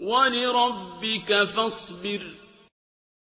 وَلِرَبِّكَ فَاصْبِرْ